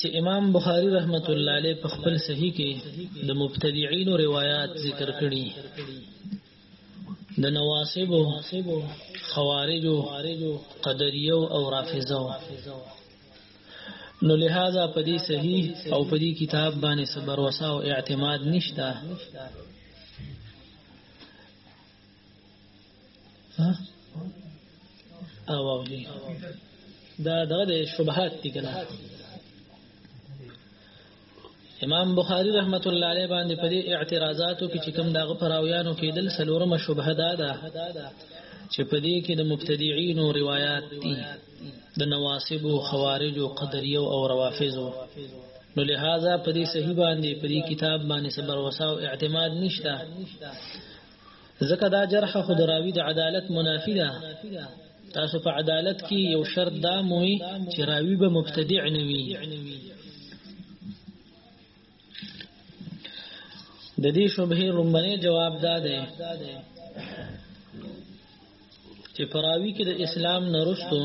چې امام بخاری رحمت الله علیه په خپل صحیح کې د مبتدعين روایت ذکر کړي د نواصب خوارج قدریو او رافضو نو لہذا په دې صحیح او په دې کتاب باندې صبر وسا او اعتماد نشته ها او دي دا دغه شبهات دي کنه امام بخاری رحمت الله علیه باندې په دې اعتراضاتو کې چې کوم دغه پراویانو کېدل سلورمه شبهه ده چې په دې کې د مبتدعين او روایت دي د نواصب او خوارج او قدريه او روافض نو لہذا په دې صحیح باندې په دې کتاب باندې صبر وساو اعتماد نشته ځکه دا جرح خو د راوی د عدالت منافی ده تاسو په عدالت کې یو شرط دا موي چې راوی به مبتدع نه وي د دې شوبه رومبنه جواب دا ده چې پراوی کې د اسلام نرستو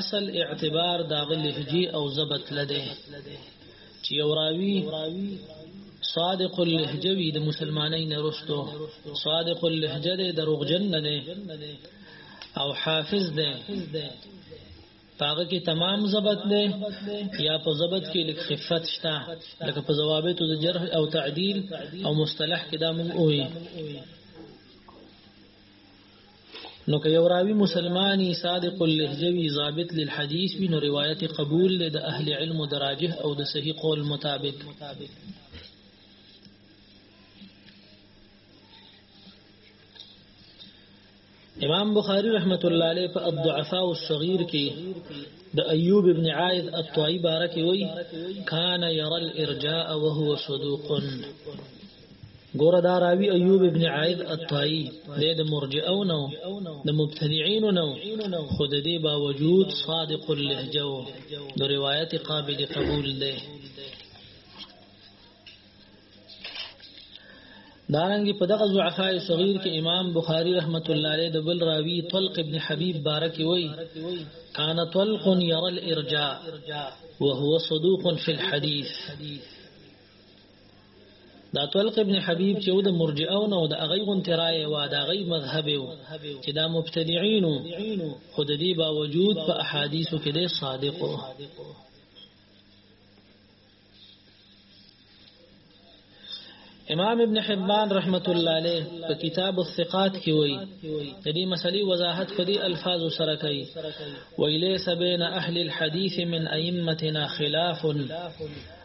اصل اعتبار داغ لهجه او ضبط لده چې یو راوی صادق اللهجه وی د مسلمانۍ نرستو صادق اللهجه د دروغجن نه او حافظ ده پاغه کې تمام ضبط دی یا په ضبط کې لک خفت شته لکه په ضوابط د جرح او تعدیل او مصطلح کې دا موږ وې نو که یو راوی مسلمانی صادق اللهجه وی ضابط للحدیث وی نو روایت قبول له د اهل علم دراجه او د صحیح قول مطابق امام بخاری رحمت الله علیه په الضعفاء الصغير کې د ایوب ابن عائد الطوعي بارک وی کان يرى الارجاء وهو صدوق ګوره دا راوی ایوب ابن عائد الطائی د د مرجئو نو د مبتدعين نو خود دې باوجود صادق اللهجه او د روایت قابل قبول ده دارنګي په دغه ضعفاء صغیر کې امام بخاری رحمت الله علیه د بل راوی طلق ابن حبیب بارک وی کان طلق يرى الارجاء وهو صدوق في الحديث دا طلق ابن حبیب چې د مرجئه او د اغي غونتی رائے و دا غي مذهب و چې دا مبتدعين خود دې باوجود په احادیثو کې دې صادق و امام ابن حبان رحمت الله علیه په کتاب الثقات کې وایي د دې مسلې وضاحت په دې الفاظ سره کوي ویلیس بین اهل الحديث من ائمتنا خلاف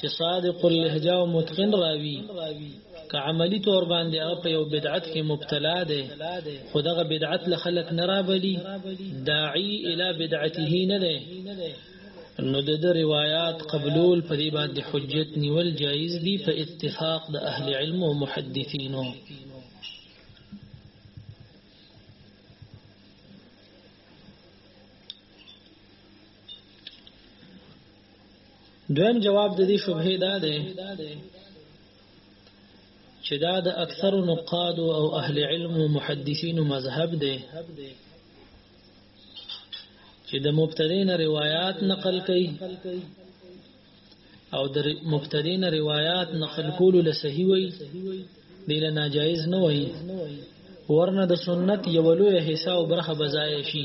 چې صادق اللهجه او متقن راوي که عملی طور باندې هغه په یو بدعت کې مبتلا دی خو دغه بدعت له خلک نه رابلی داعی الی بدعته نه دی نو د د روایات قبلول په دې باندې حجت نیول جایز دی په اتفاق د اهل علم او محدثینو دویم جواب د دې شبهه دا ده چې دا د اکثر نقاد او اهل علم او محدثین مذهب ده چې د مبتدین روایت نقل کړي او د مبتدین روایت نقل کول له صحیح وي دی له ناجایز نه وي ورنه د سنت یو لوی حصہ او برخه بزای شي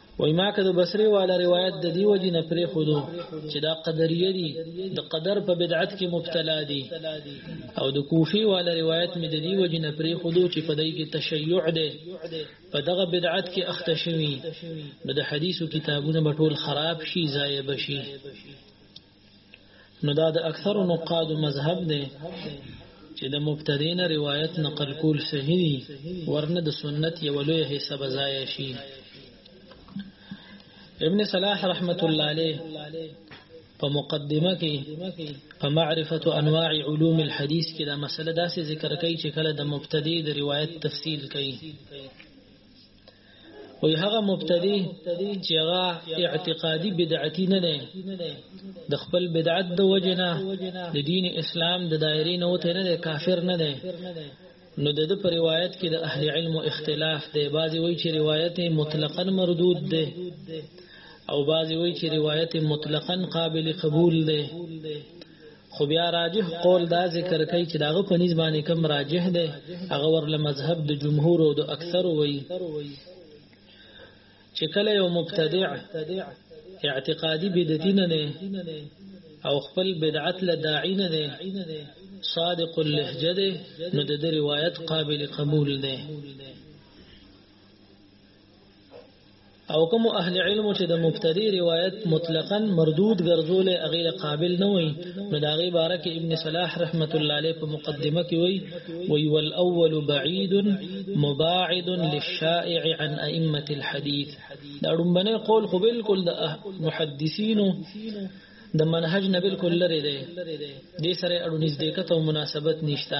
وای ما که د بصری والا روایت د دی وجې نه پرې خودو چې دا قدریه دي د قدر په بدعت کې مبتلا دي او د کوفی والا روایت مې د دی وجې نه پرې خودو چې په دای کې تشیع ده په دغه بدعت کې اخته شوی نو د حدیثو کتابونه به ټول خراب شي ضایع بشي نو دا د اکثر نقاد مذهب دی چې د مبتدین روایت نقل کول صحیح دي ورنه د سنت یو لوی حصہ بزای شي ابن صلاح رحمت الله علیه په مقدمه کې په معرفت انواع علوم الحديث کې دا مسله داسې ذکر کوي چې کله د مبتدی د روایت تفصیل کوي وی هغه مبتدی چې هغه اعتقادي بدعتي نه نه د خپل بدعت د وجنه د دین اسلام د دایرې نه وته نه کافر نه نه نو د په روایت کې د اهل علم اختلاف دی بعضی وی چې روایت مطلقاً مردود دی او بعضی وی چې روایت مطلقاً قابل قبول دی خو بیا راجح قول دا ذکر کوي چې داغه په نسبت باندې کم راجح دی هغه ورله مذهب د جمهور او د اکثر وایي چې کله یو مبتدع اعتقادي بدعتي نه نه او خپل بدعت له داعی نه نه صادق اللهجه ده نو د روایت قابل قبول ده او کوم اهل علم چې د مبتدی روایت مطلقاً مردود ګرځول هغه قابل نه وي نو دا غي باره کې ابن صلاح رحمت الله علیه په مقدمه کې وی وی والاول بعید مباعد للشائع عن ائمه الحديث دا ډومبنه قول خو بالکل د محدثینو د منهج نه بالکل لري دی د سره اړو نزدېکته او مناسبت نشته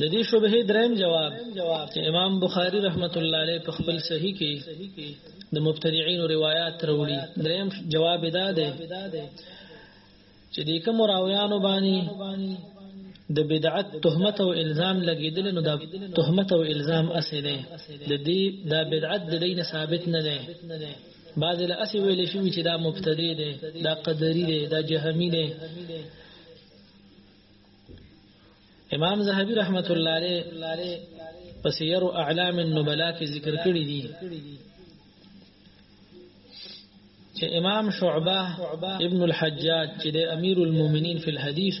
د دې شوبه دریم جواب چې امام بخاری رحمت الله علیه په خپل صحیح کې د مبتدعين روایت وروړي دریم جواب دا دی چې د کوم راویانو باندې د بدعت تهمت او الزام لګیدل نو دا تهمت او الزام اسې ده د دې دا بدعت د دین ثابت نه ده بعض له اسې ویل شي چې دا مبتدی ده دا قدری ده دا جهمی ده امام زهبی رحمت الله علیه پس يرو اعلام النبلاء کې ذکر کړی دي چې امام شعبه ابن الحجاج چې د امیر المؤمنین فی الحدیث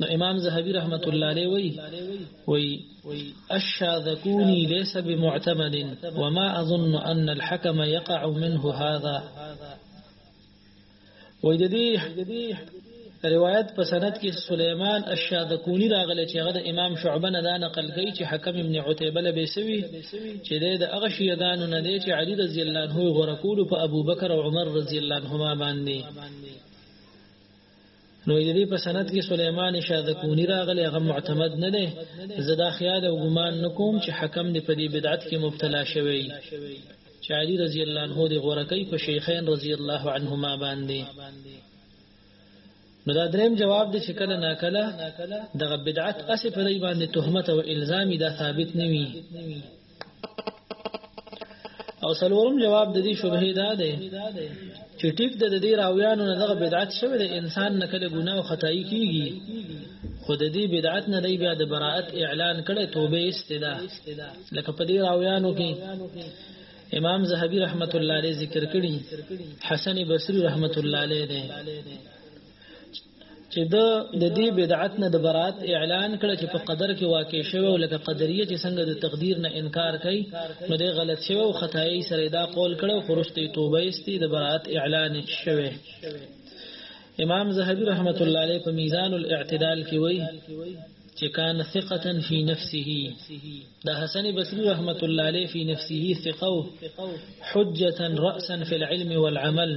نو امام زهبي رحمت الله علیه وی وی الشاذكوني ليس بمعتمد وما اظن ان الحكم يقع منه هذا وی د دې روایت په سند کې سليمان الشاذكوني راغلی چې هغه د امام شعبه نه دا نقل کوي چې حکم ابن عتيبه له بيسوي چې د هغه شيګانو نه دی چې علي رضی الله عنه غره کول په ابو بکر او عمر رضی الله عنهما باندې نو د دې په سند کې سليمان شاده کونی راغلی هغه معتمد نه دی زدا خیال او ګمان نکوم چې حکم دې په دې بدعت کې مبتلا شوی چې علي رضی الله عنه دې غوړه کوي په شیخین رضی الله عنهما باندې نو دا دریم جواب دی چې کله ناکله دغه بدعت اسې په دی باندې تهمت او الزامي دا ثابت نوي او سلورم جواب د دې شبهه دا ده چې ټیک د دې راویانو نه دغه بدعت شوه د انسان نه کله ګناه او خدای کیږي خو د دې بدعت نه دی بیا د براءت اعلان کړي توبه استدا لکه په دې راویانو کې امام زهبي رحمت الله علیه ذکر کړي حسن بصري رحمت الله علیه ده چې د د دې بدعت نه د برات اعلان کړه چې په قدر کې واقع شوی او لکه قدریه چې څنګه د تقدیر نه انکار کوي نو د غلط شوی او خدای سره دا قول کړه خو رسته توبه ایستي د برات اعلان شوی امام زهبي رحمت الله علیه په میزان الاعتدال کې وایي چې کان ثقه فی نفسه د حسن بصری رحمت الله علیه فی نفسه ثقه حجه راسا فی العلم والعمل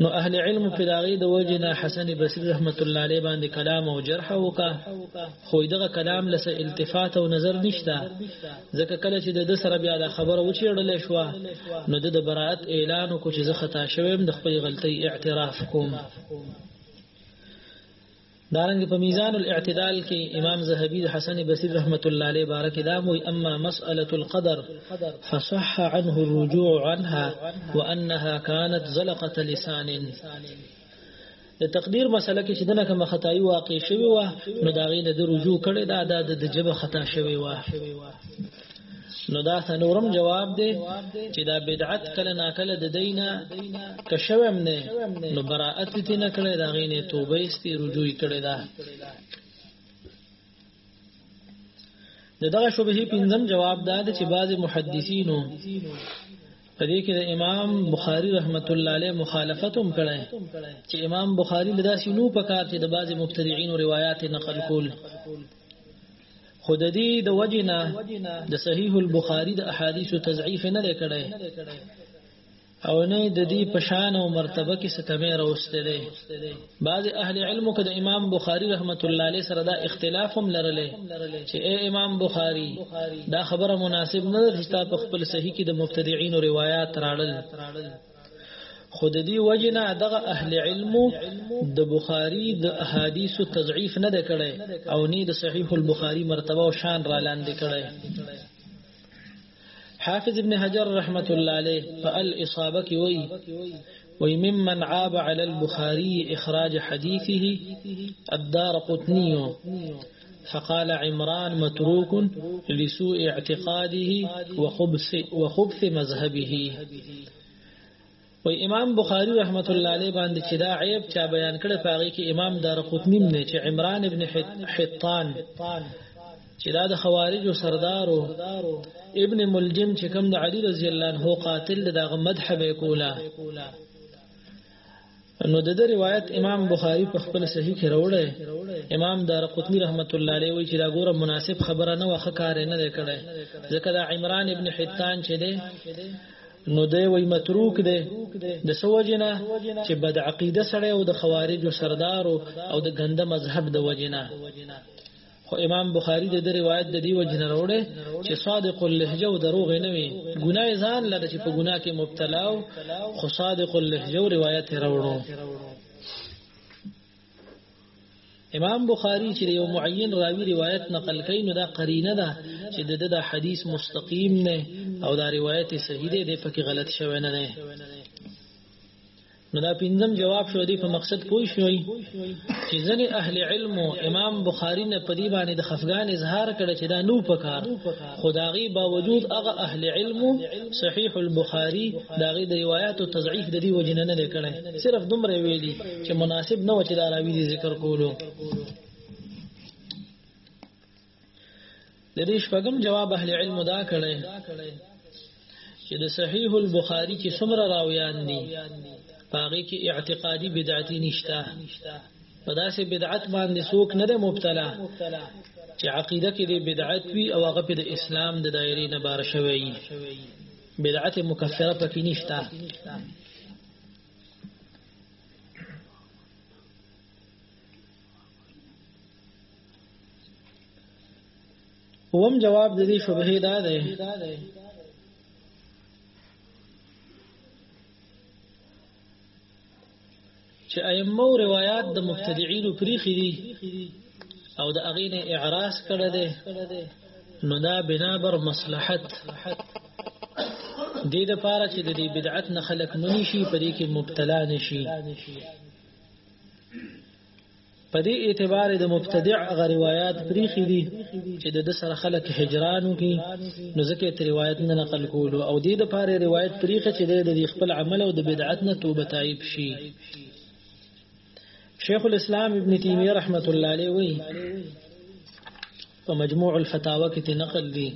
نو اهل علم په داغي د وجه نه حسن بصری رحمت الله علیه باندې کلام او جرح وکا خو دغه کلام لسه التفات او نظر نشته ځکه کله چې د سره بیا د خبره وچیړل شو نو د براءت اعلان کو چې زه خطا شوم د خپل غلطي اعتراف کوم دارنګ په میزان الاعتدال کې امام زهبي حسن بصری رحمت الله علیه بارک دا مو اما مساله القدر فصح عنه الرجوع عنها وانها كانت زلقه لسان د تقدیر مسله کې چې دنه کوم خدای واقع شوی و نو دا غي د رجوع کړي دا د جبه خطا شوی و نو دا څنورم جواب دی چې دا بدعت کله ناکله د دینه کښوم نه نو براءت تی نه کړی دا غینه توبه استی رجوع کړی دا د دغه شوبه پنځم جواب دا دی چې بعض محدثینو په دې کې د امام بخاری رحمت الله علیه مخالفت هم کړی چې امام بخاری لدا سينو په کار چې د بعض مبتدعين روایت نقل کول خو د دې د وجې نه د صحیح البخاري د احادیثو تضعیف نه دی کړی او نه د دې پشان او مرتبه کې څه کمی راوسته دی بعض اهل علمو کې د امام بخاری رحمت الله علیه سره دا اختلاف هم لرلې چې اے امام بخاری دا خبره مناسب نه ده چې تاسو خپل صحیح کې د مبتدعين روایت راړل خود دی وجنا دغه اهل علم د بخاری د احادیث تضعیف نه کړي او نه د صحیح البخاری مرتبه او شان را لاندې کړي حافظ ابن حجر رحمت الله عليه فالاصابه کې وی وی ممن عاب على البخاري اخراج حديثه الدار قطني فقال عمران متروك لسوء اعتقاده وخبث, وخبث مذهبه و امام بخاری رحمت الله علیه باندې چې دا عیب چا بیان کړ پاږي کې امام دارقطنی نه چې عمران ابن حطان چې دا د خوارج او سردارو ابن ملجم چې کوم د علی رضی الله عنه قاتل دغه مذهب کولا نو د دې روایت امام بخاری په خپل صحیح کې راوړی امام دارقطنی رحمت الله علیه وی چې دا ګوره مناسب خبره نه وخه کار نه دی کړی ځکه دا عمران ابن حتان چې دی نو دی وی متروک دی د سوجنا چې بد عقیده سره او د خوارج سردار او د غنده مذهب د وجنا خو امام بخاری د دې روایت د دې وجه نه وروړي چې صادق اللهجه او دروغ نه وي ګناه ځان لره چې په ګناه کې مبتلا او خو صادق اللهجه او روایت وروړو امام بخاری چې یو معین راوی روایت نقل کوي نو دا قرینه ده چې د دې حدیث مستقیم نه او دا روایت صحیح ده د پکې غلط شوی نه نه نو دا پنځم جواب شو دی په مقصد پوه شوي چې ځنې اهل علم امام بخاری نه پدی باندې د خفغان اظهار کړي چې دا نو پکار خداغي باوجود هغه اهل علم صحیح البخاری داغي د روایت او تضعیف د دې وجنه نه کړي صرف دومره ویلي چې مناسب نه و چې دا راوی ذکر کولو د دې شپږم جواب اهل علم دا کړي چې د صحیح البخاری کې څومره راویان دي پاغه کې اعتقادي بدعتي نشته په داسې بدعت باندې څوک نه ده مبتلا چې عقیده کې د بدعت وي او هغه په د اسلام د دایرې نه بار شوی بدعت مکفره پکې نشته وم جواب د دې شبهه دا ده چې ائمه روایت د مبتدعين پریخي دي او د اغه نه اعراض کړه ده نو دا بنا بر مصلحت دې د پاره چې د دې بدعت نه خلق منی شي پرې کې مبتلا نشي په دې اعتبار د مبتدع غ روایت پریخي دي چې د سره خلک هجرانو کې نو ځکه تر روایت نه نقل کولو او دې د پاره روایت پریخي چې د خپل عمل او د بدعت نه توبه تایب شي شیخ الاسلام ابن تیمیه رحمت الله علیه وی په مجموع الفتاوا کې ته نقل دي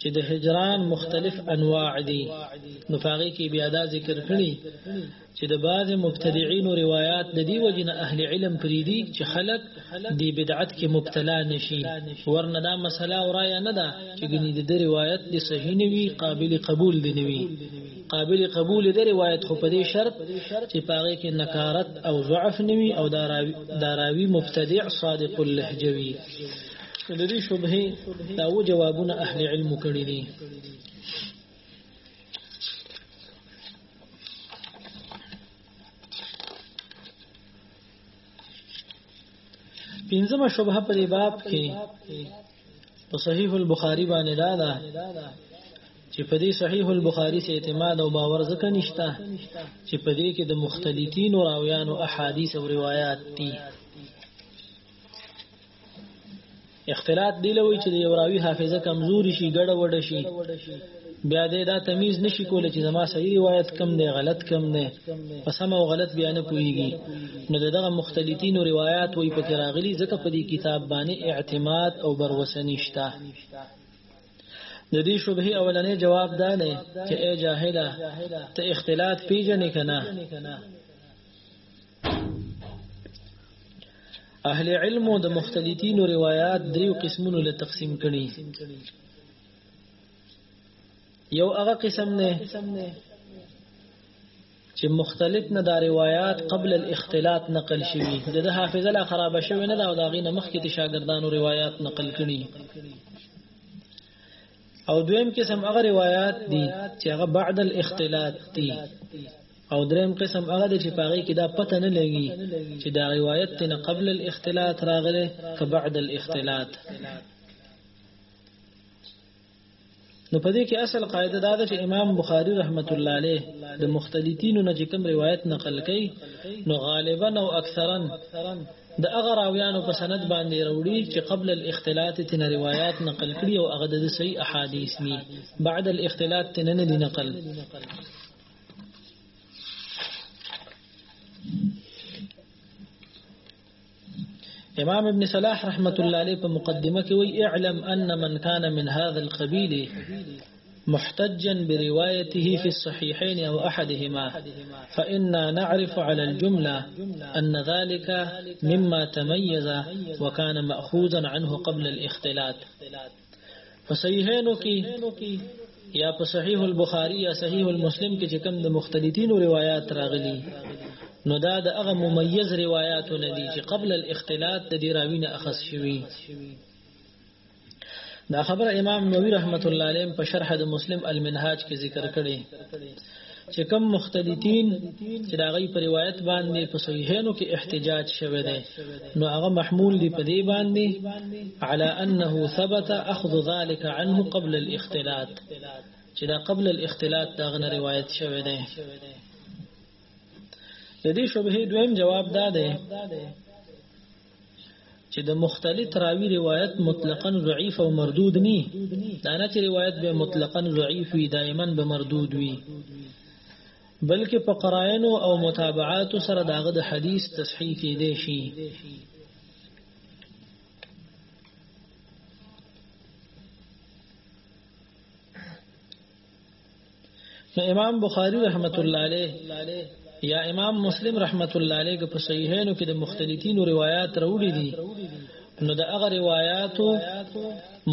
چې د هجران مختلف انواع دي نو فقې کې بیا دا ذکر کړي چې د بعض مبتدعين روایت د دې وجنه اهل علم پریدي چې خلق د بدعت کې مبتلا نشي ورنه دا مسله او رائے نه ده چې ګنې د روایت د صحیح نوي قابل قبول دي نوي قابل قبول دی روایت خو په دې شرط چې پاغه کې نکارت او ضعف نوي او داراوي مبتدع صادق اللهجوي د دې شبهه دا و جوابونه اهل علم کړی دي پنځمه شبهه په باب کې په صحیح البخاری باندې دا ده چې په دې صحیح البخاری سي اعتماد او باور ځکه نشته چې په دې کې د مختلفین او راویانو احادیث او روایت دي اختلاط دی لوي چې د یو راوي حافظه کمزوري شي ګډه وډه شي بیا دې دا تمیز نشي کولای چې زما صحیح روایت کم دی غلط کم دی په سم او غلط بیا نه پوهیږي نو دغه مختلفین روایت وي په راغلي ځکه په دې کتاب باندې اعتماد او بروسه نشته د دې شبهه اولنې جواب دا نه چې اے جاهله ته اختلاط پیژنې کنه اهل علم د مختلفین روایت دریو قسمونو له تقسیم کړي یو هغه قسم نه چې مختلف نه دا روایت قبل الاختلاط نقل شوی د حافظه لا خراب شوی نه دا او دا غینه مخکې ته شاګردانو روایت نقل کړي او دویم قسم هغه روایت دي چې هغه بعد الاختلاط دي او دریم قسم هغه دي چې پاغي کې دا پته نه لګي چې دا روایت نه قبل الاختلاط راغله که بعد الاختلاط نو په دې کې اصل قاعده دا ده چې امام بخاری رحمت الله علیه د مختلطینو نه چې کوم روایت نقل کړي نو غالبا او اکثرا د هغه راویانو په سند باندې وروړي چې قبل الاختلاط تن روایت نقل کړي او هغه د صحیح احادیث دي بعد الاختلاط تن نه نقل امام ابن سلاح رحمة الله عليه په مقدمه اعلم ان من كان من هذا القبيل محتجا بروايته في الصحيحين أو أحدهما فإنا نعرف على الجملة أن ذلك مما تميز وكان مأخوذا عنه قبل الاختلاط په صحیحینو کې یا په صحیح البخاری یا صحیح المسلم کې چې کوم د مختلفینو روایت راغلي نو دا د هغه ممیز روایت نه دي چې قبل الاختلاط د دې راوی نه اخذ شوی دا خبر امام نووي رحمت الله علیه په شرح د مسلم المنهاج کې ذکر کړي چې کوم مختلطین چې دا غي پر روایت باندې په صحیحینو کې احتجاج شوه دی نو هغه محمول دی په دې باندې على انه ثبت اخذ ذلك عنه قبل الاختلاط چې دا قبل الاختلاط دا غنه روایت شوه دی د دې شبهه دویم جواب دا دی چې د مختلط راوی روایت مطلقاً ضعیف او مردود ني دا نه چې روایت به مطلقاً ضعیف وي دائما به مردود وي بلکې په قرائن او متابعات سره داغه د حدیث تصحیح کې دی شي نو امام بخاری رحمت الله علیه یا امام مسلم رحمت الله علیه په صحیحینو کې د مختلفینو روایت راوړي دي نو د هغه روایتو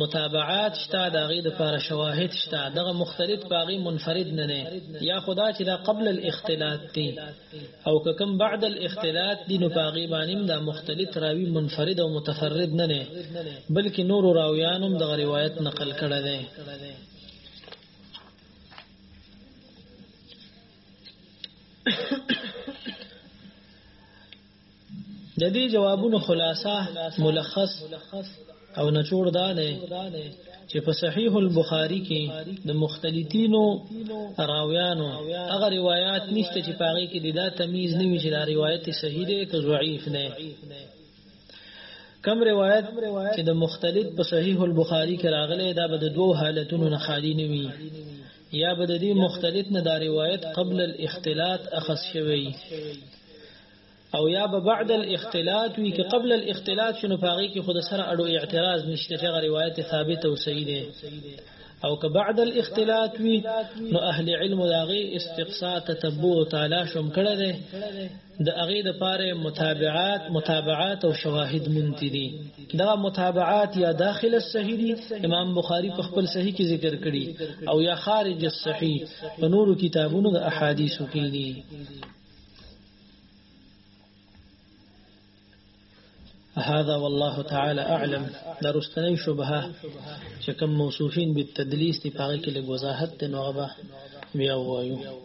متابعات شته د غي د پاره شواهد شته دغه مختلف باغی منفرد نه نه یا خدا چې دا قبل الاختلاط دي او ککم بعد الاختلاط دي نو باغی باندې دا مختلف راوی منفرد او متفرد نه نه بلکې نور راویانم د روایت نقل کړه ده د دې جوابونو خلاصه ملخص او نچوړ دا نه چې په صحیح البخاری کې د مختلفینو راویانو هغه روایت نشته چې پاره کې د دا تمیز نه وی چې دا روایت صحیح دی که ضعیف نه کم روایت چې د مختلط په صحیح البخاری کې راغلی دا به د دوو حالتونو نه خالی نه وي یا به د دې مختلط نه دا روایت قبل الاختلاط اخذ شوی او یا به بعد الاختلاط وی که قبل الاختلاط شنو پاغي کې خود سره اړو اعتراض نشته چې روایت ثابت او صحیح ده او که بعد الاختلاط وی نو اهل علم داغي استقصاء تتبع تلاش هم کړی د هغې دپاره یې متابعات متابعات او شواهد منتي دي دغه متابعات یا داخل الصحیح دي امام بخاری په خپل صحیح کې ذکر کړي او یا خارج الصحیح په نورو کتابونو د احادیثو کې دي هذا والله تعالى اعلم دا رستنی شبهه چې کوم موصوفین بالتدلیس دی پاره کې له وضاحت ته نوغه بیا وایو